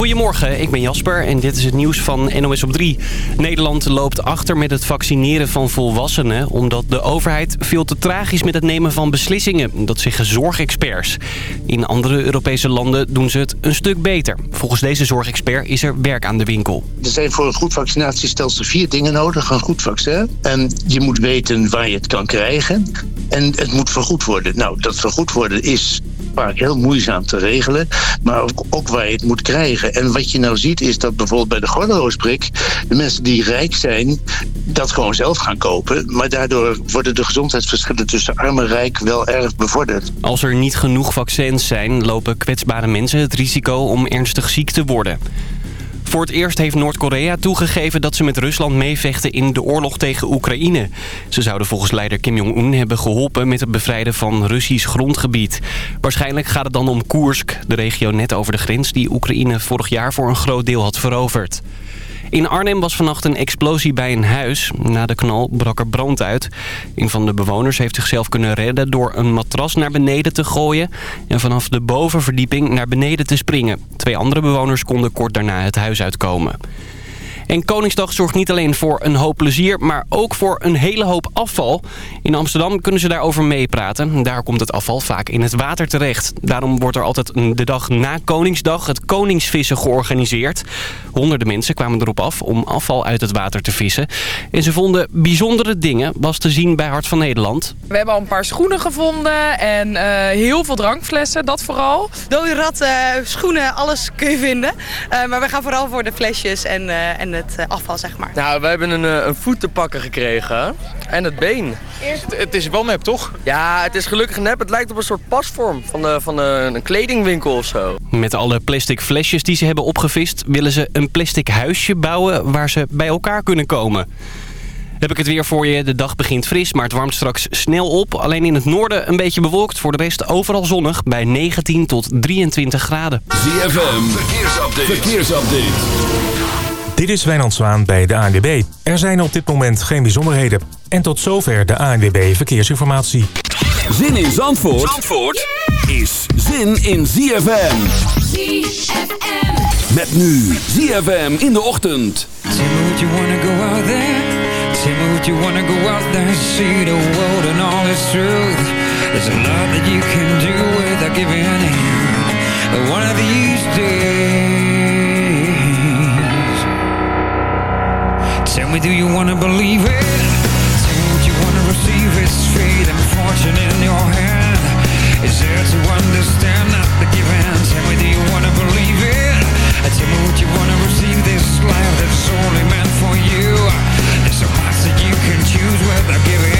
Goedemorgen, ik ben Jasper en dit is het nieuws van NOS op 3. Nederland loopt achter met het vaccineren van volwassenen... omdat de overheid veel te traag is met het nemen van beslissingen. Dat zeggen zorgexperts. In andere Europese landen doen ze het een stuk beter. Volgens deze zorgexpert is er werk aan de winkel. Er zijn voor een goed vaccinatiestelsel vier dingen nodig. Een goed vaccin. En je moet weten waar je het kan krijgen. En het moet vergoed worden. Nou, dat vergoed worden is vaak heel moeizaam te regelen. Maar ook, waar je het moet krijgen. En wat je nou ziet is dat bijvoorbeeld bij de gordelroosprik... de mensen die rijk zijn, dat gewoon zelf gaan kopen. Maar daardoor worden de gezondheidsverschillen tussen arm en rijk wel erg bevorderd. Als er niet genoeg vaccins zijn, lopen kwetsbare mensen het risico om ernstig ziek te worden. Voor het eerst heeft Noord-Korea toegegeven dat ze met Rusland meevechten in de oorlog tegen Oekraïne. Ze zouden volgens leider Kim Jong-un hebben geholpen met het bevrijden van Russisch grondgebied. Waarschijnlijk gaat het dan om Koersk, de regio net over de grens die Oekraïne vorig jaar voor een groot deel had veroverd. In Arnhem was vannacht een explosie bij een huis. Na de knal brak er brand uit. Een van de bewoners heeft zichzelf kunnen redden door een matras naar beneden te gooien... en vanaf de bovenverdieping naar beneden te springen. Twee andere bewoners konden kort daarna het huis uitkomen. En Koningsdag zorgt niet alleen voor een hoop plezier, maar ook voor een hele hoop afval. In Amsterdam kunnen ze daarover meepraten. Daar komt het afval vaak in het water terecht. Daarom wordt er altijd de dag na Koningsdag het Koningsvissen georganiseerd. Honderden mensen kwamen erop af om afval uit het water te vissen. En ze vonden bijzondere dingen, was te zien bij Hart van Nederland. We hebben al een paar schoenen gevonden en uh, heel veel drankflessen, dat vooral. Dode ratten, schoenen, alles kun je vinden. Uh, maar we gaan vooral voor de flesjes en, uh, en het afval, zeg maar. Nou, we hebben een, een voet te pakken gekregen en het been. Het, het is wel nep, toch? Ja, het is gelukkig nep. Het lijkt op een soort pasvorm van, de, van de, een kledingwinkel of zo. Met alle plastic flesjes die ze hebben opgevist... willen ze een plastic huisje bouwen waar ze bij elkaar kunnen komen. Heb ik het weer voor je. De dag begint fris, maar het warmt straks snel op. Alleen in het noorden een beetje bewolkt. Voor de rest overal zonnig bij 19 tot 23 graden. ZFM, verkeersupdate. verkeersupdate. Dit is Wijnand Zwaan bij de ANWB. Er zijn op dit moment geen bijzonderheden. En tot zover de ANWB Verkeersinformatie. Zin in Zandvoort, Zandvoort is zin in ZFM. ZFM. Met nu ZFM in de ochtend. Tell me would you wanna go out there? Tell me would you wanna go out there see the world and all its truth? There's a lot that you can do without giving in. One of these days. Me, do you wanna believe it? Would you wanna receive it? Fate and fortune in your hand. Is there to understand not the given? Tell me, do you wanna believe it? Tell me, would you wanna receive this life that's only meant for you? There's so much that you can choose without giving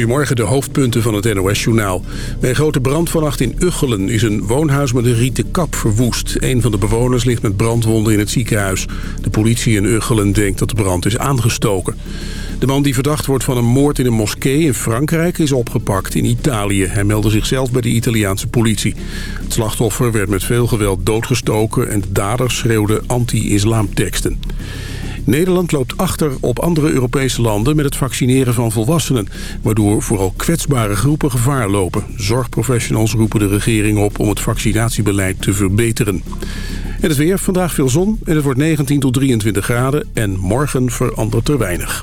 Goedemorgen, de hoofdpunten van het NOS-journaal. Bij een grote brand vannacht in Uggelen is een woonhuis met een rieten kap verwoest. Een van de bewoners ligt met brandwonden in het ziekenhuis. De politie in Uggelen denkt dat de brand is aangestoken. De man die verdacht wordt van een moord in een moskee in Frankrijk is opgepakt in Italië. Hij meldde zichzelf bij de Italiaanse politie. Het slachtoffer werd met veel geweld doodgestoken en de dader schreeuwde anti-islam teksten. Nederland loopt achter op andere Europese landen met het vaccineren van volwassenen, waardoor vooral kwetsbare groepen gevaar lopen. Zorgprofessionals roepen de regering op om het vaccinatiebeleid te verbeteren. En het weer, vandaag veel zon en het wordt 19 tot 23 graden en morgen verandert er weinig.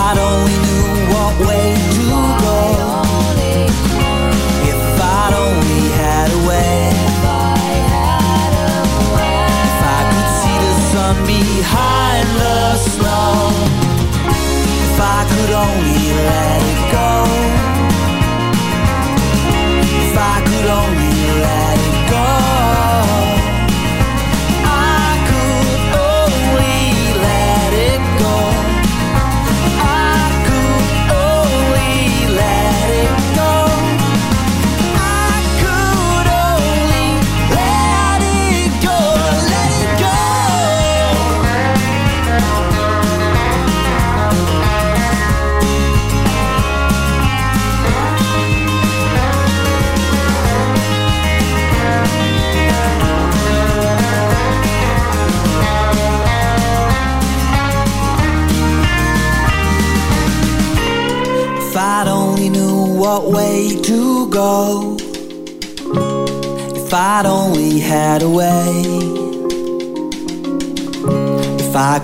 I'd only knew what way to go. If I'd only had a way. If I could see the sun behind the snow. If I could only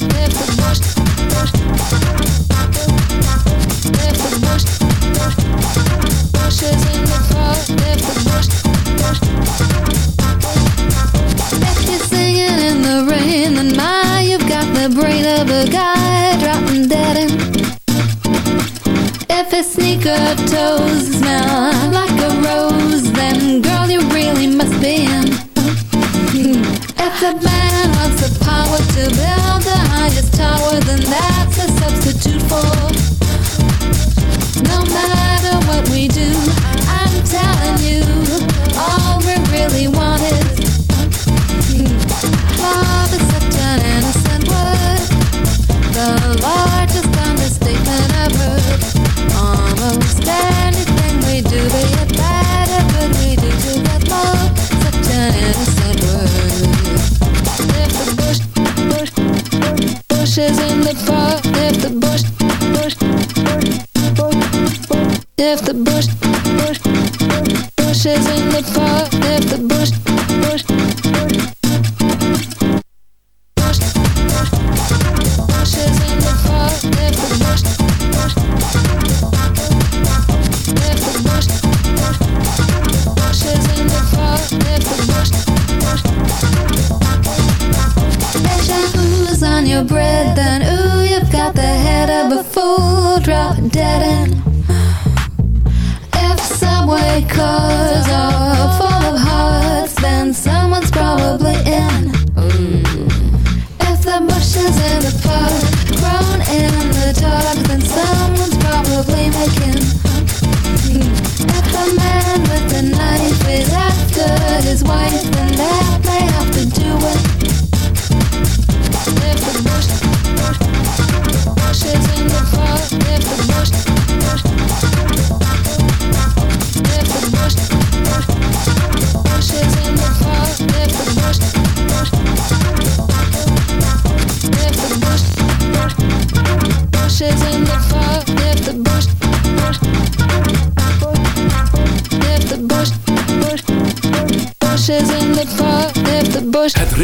Dorst, dorst, dorst.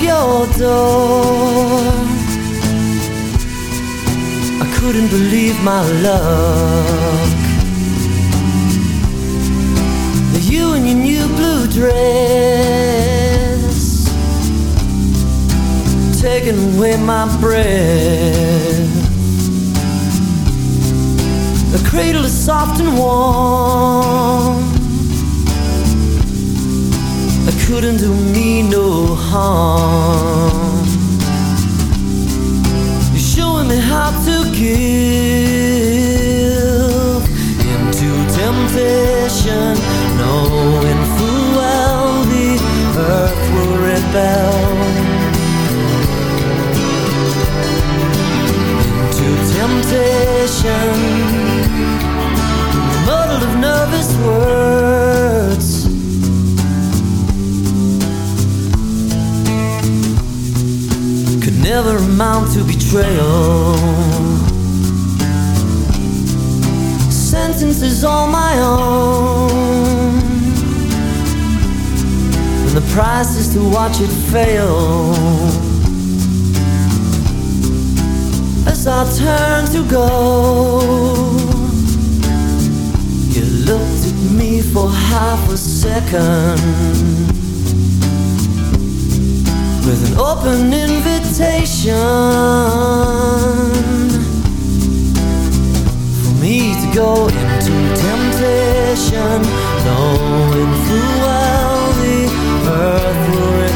your door. I couldn't believe my luck that you in your new blue dress taking away my breath. The cradle is soft and warm couldn't do me no harm. watch it fail. As I turn to go You looked at me for half a second. With an open invitation For me to go into temptation Knowing full well the earth will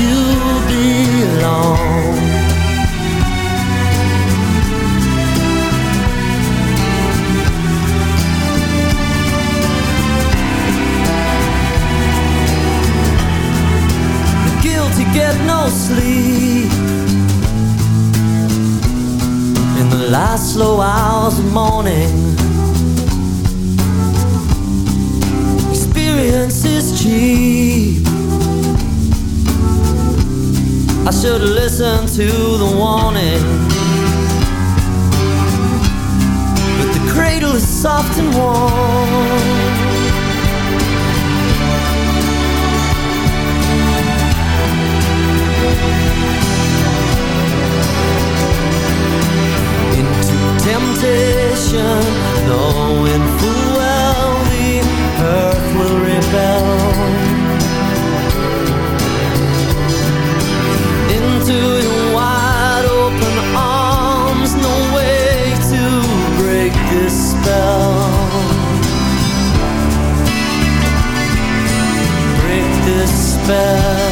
you belong. Guilty get no sleep in the last slow hours of morning I should have listened to the warning. But the cradle is soft and warm. into temptation, knowing full spell. Break this spell.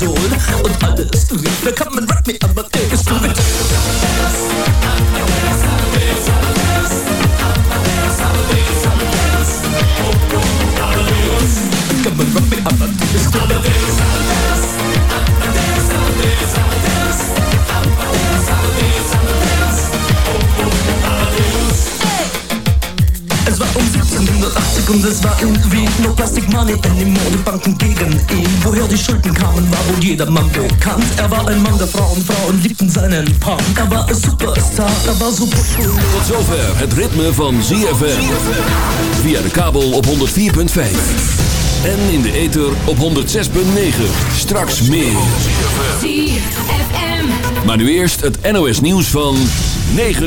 Je und wohl jedermann bekannt Er war ein Mann der Frauen, Frauen liebten seinen Punk Er war ein Superstar, er war so populär Tot zover het ritme van ZFM. Via de kabel op 104.5. En in de ether op 106.9. Straks meer. ZFM. Maar nu eerst het NOS nieuws van 9